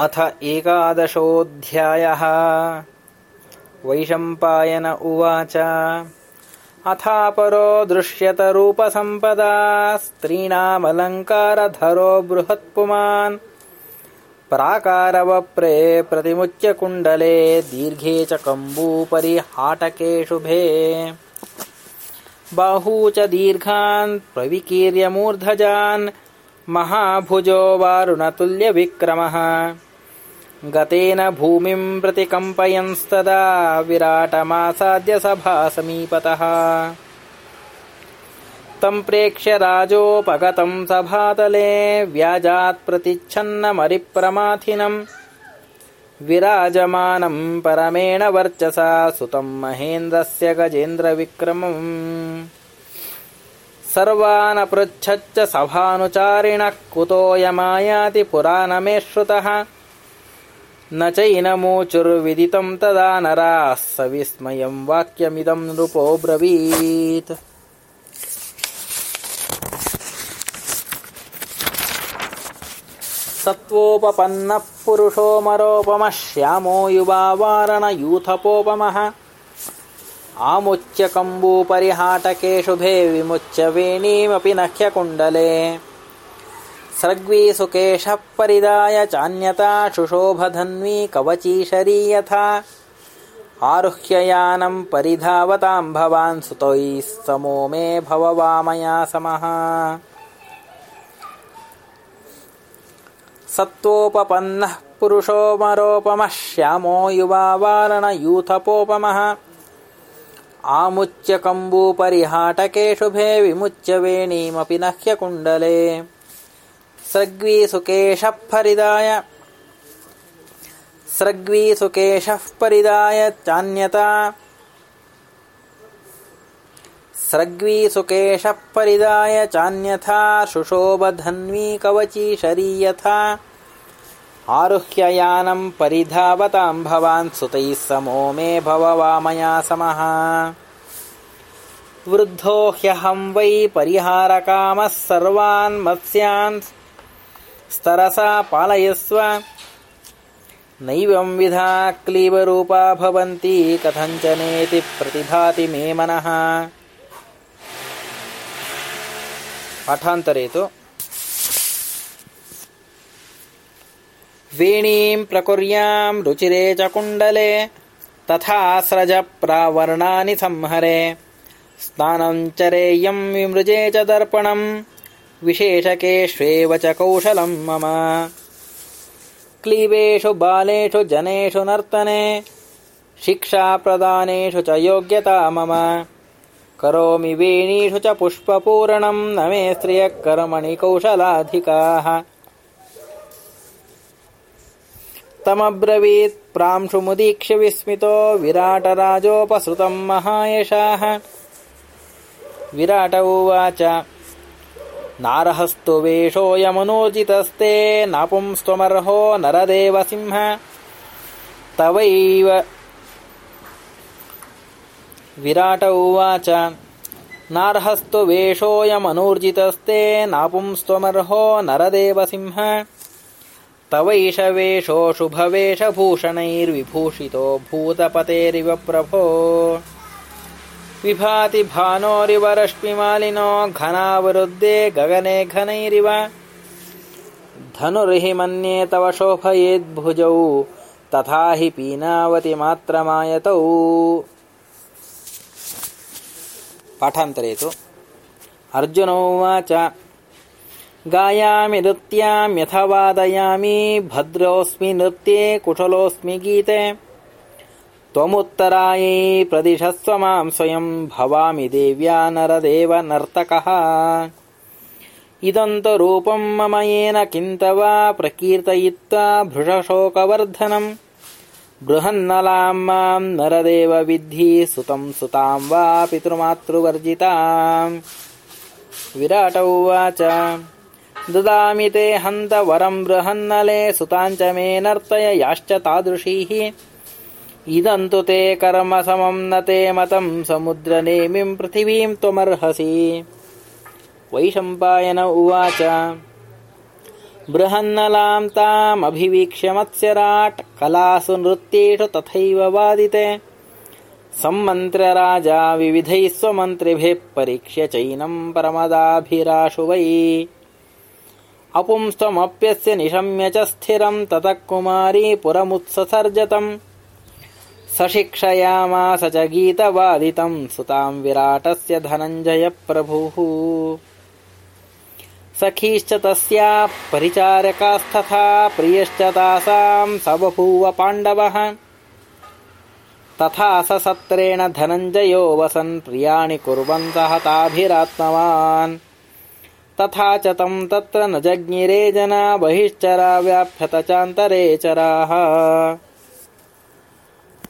अथ एकादशोऽध्यायः। वैशम्पायन उवाच। अथापरो दृश्यतरूपसम्पदा स्त्रीणामलङ्कारधरो बृहत्पुमान्। प्राकारवप्रे प्रतिमुच्य कुण्डले दीर्घे च कम्बूपरि हाटके शुभे बाहू च दीर्घान् प्रविकीर्य महाभुजो वारुणतुल्यविक्रमः गतेन भूमिम् प्रतिकम्पयंस्तदा विराटमासाद्य सभा समीपतः। तम् प्रेक्ष्य राजोपगतम् सभातले व्याजात्प्रतिच्छन्नमरिप्रमाथिनम् विराजमानम् परमेण वर्चसा सुतम् महेन्द्रस्य गजेन्द्रविक्रमम्। सर्वानपृच्छच्च सभानुचारिणः कुतोऽयमायाति पुरा न मे श्रुतः न चैनमोचुर्विदितम् तदा नराः सविस्मयम् वाक्यमिदम् नृपोऽब्रवीत् सत्त्वोपपन्नः पुरुषो मरोपमः श्यामो युवा वारणयूथपोपमः। आमुच्य कम्बूपरिहाटके शुभे विमुच्य वेणीमपि नह्यकुण्डले सृग्वीसुकेशः परिदाय चान्यता शुशोभधन्वी कवचीशरी यथा। आरुह्ययानम् परिधावताम् भवान् सुतैः समो मे भव वामया समः। सत्त्वोपपन्नः पुरुषोमरोपमः श्यामो युवा वारणयूथपोपमः। आमुच्य कम्बूपरिहाटके शुभे विमुच्य वेणीमपि नह्यकुण्डले सृग्वीसुकेशः परिदाय सृग्वीसुकेशः परिदाय चान्यता। सृग्वीसुकेशः परिदाय चान्यथा। शुशोभधन्वी कवची शरीयथा। आरुह्ययानम् परिधावताम् भवान् सुतैः समो मे वृद्धो ह्यहम् वै परिहारकामः सर्वान् मत्स्यान् स्तरसा पालयस्व। नैवं विधा क्लीबरूपा भवन्ति कथञ्चनेति प्रतिभाति मे मनः। पाठान्तरे तु वेणीम् प्रकुर्याम् रुचिरे च कुण्डले तथा स्रजप्रावर्णानि संहरे। स्नानम् चरेयम् विमृजे च दर्पणम् विशेषकेष्वेव च कौशलम् मम। क्लीबेषु बालेषु जनेषु नर्तने शिक्षाप्रदानेषु च योग्यता मम। करोमि वेणीषु च पुष्पपूरणम् न मे स्त्रियः कर्मणि कौशलाधिकाः। तमब्रवीत् प्रांशुमुदीक्ष्य विस्मितो विराटराजोपसृतम् महायशाः। विराट उवाच नारहस्तु वेषोऽयमनूर्जितस्ते नापुंस्त्वमर्हो नरदेवसिंह। तवैव। विराट उवाच। नार्हस्तु वेषोऽयमनूर्जितस्ते नापुंस्त्वमर्हो नरदेवसिंह। तवैष वेषो शुभवेषभूषणैर्विभूषितो भूतपतेरिव प्रभो विभाति भानोरिव रश्मिमालिनो घनावरुद्धे गगने घनैरिव। धनुर्हि मन्ये तव शोभयेद्भुजौ तु अर्जुनोवाच गायामि नृत्याम्यथ वादयामि भद्रोऽस्मि नृत्ये कुशलोऽस्मि गीते त्वमुत्तरायै प्रदिशस्व माम् स्वयम् भवामि देव्या नरदेव नर्तकः। रूपम् मम येन किन्त वा प्रकीर्तयित्वा भृशशोकवर्धनम् बृहन्नलाम् माम् नरदेव विद्धि सुतम् सुताम् वा पितृमातृवर्जिताम्। विराट उवाच ददामि ते हन्त वरम् बृहन्नले सुताञ्च मे नर्तय याश्च तादृशीः इदम् तु कर्म समम् न ते मतम् समुद्रनेमिम् पृथिवीम् त्वमर्हसि। वैशम्पायन उवाच बृहन्नलां तामभिवीक्ष्य मत्स्यराट् कलासु नृत्येषु तथैव वादिते सम्मन्त्र्य राजा विविधैः स्वमन्त्रिभिः परीक्ष्य चैनम् परमदाभिराशु वै। अपुंस्त्वमप्यस्य निशम्य च स्थिरम् ततः कुमारी पुरमुत्ससर्जतम् सशिक्षयामास च गीतवादितम् सुताम् विराटस्य धनञ्जयप्रभुः। सखीश्च तस्या परिचारकास्तथा प्रियश्च तासाम् स बभूव पाण्डवः तथा स सत्रेण धनञ्जयो वसन् प्रियाणि कुर्वन्तः ताभिरात्मवान् तथा च तम् तत्र न जज्ञिरे जना बहिश्चरा व्याप्यत चान्तरे चराः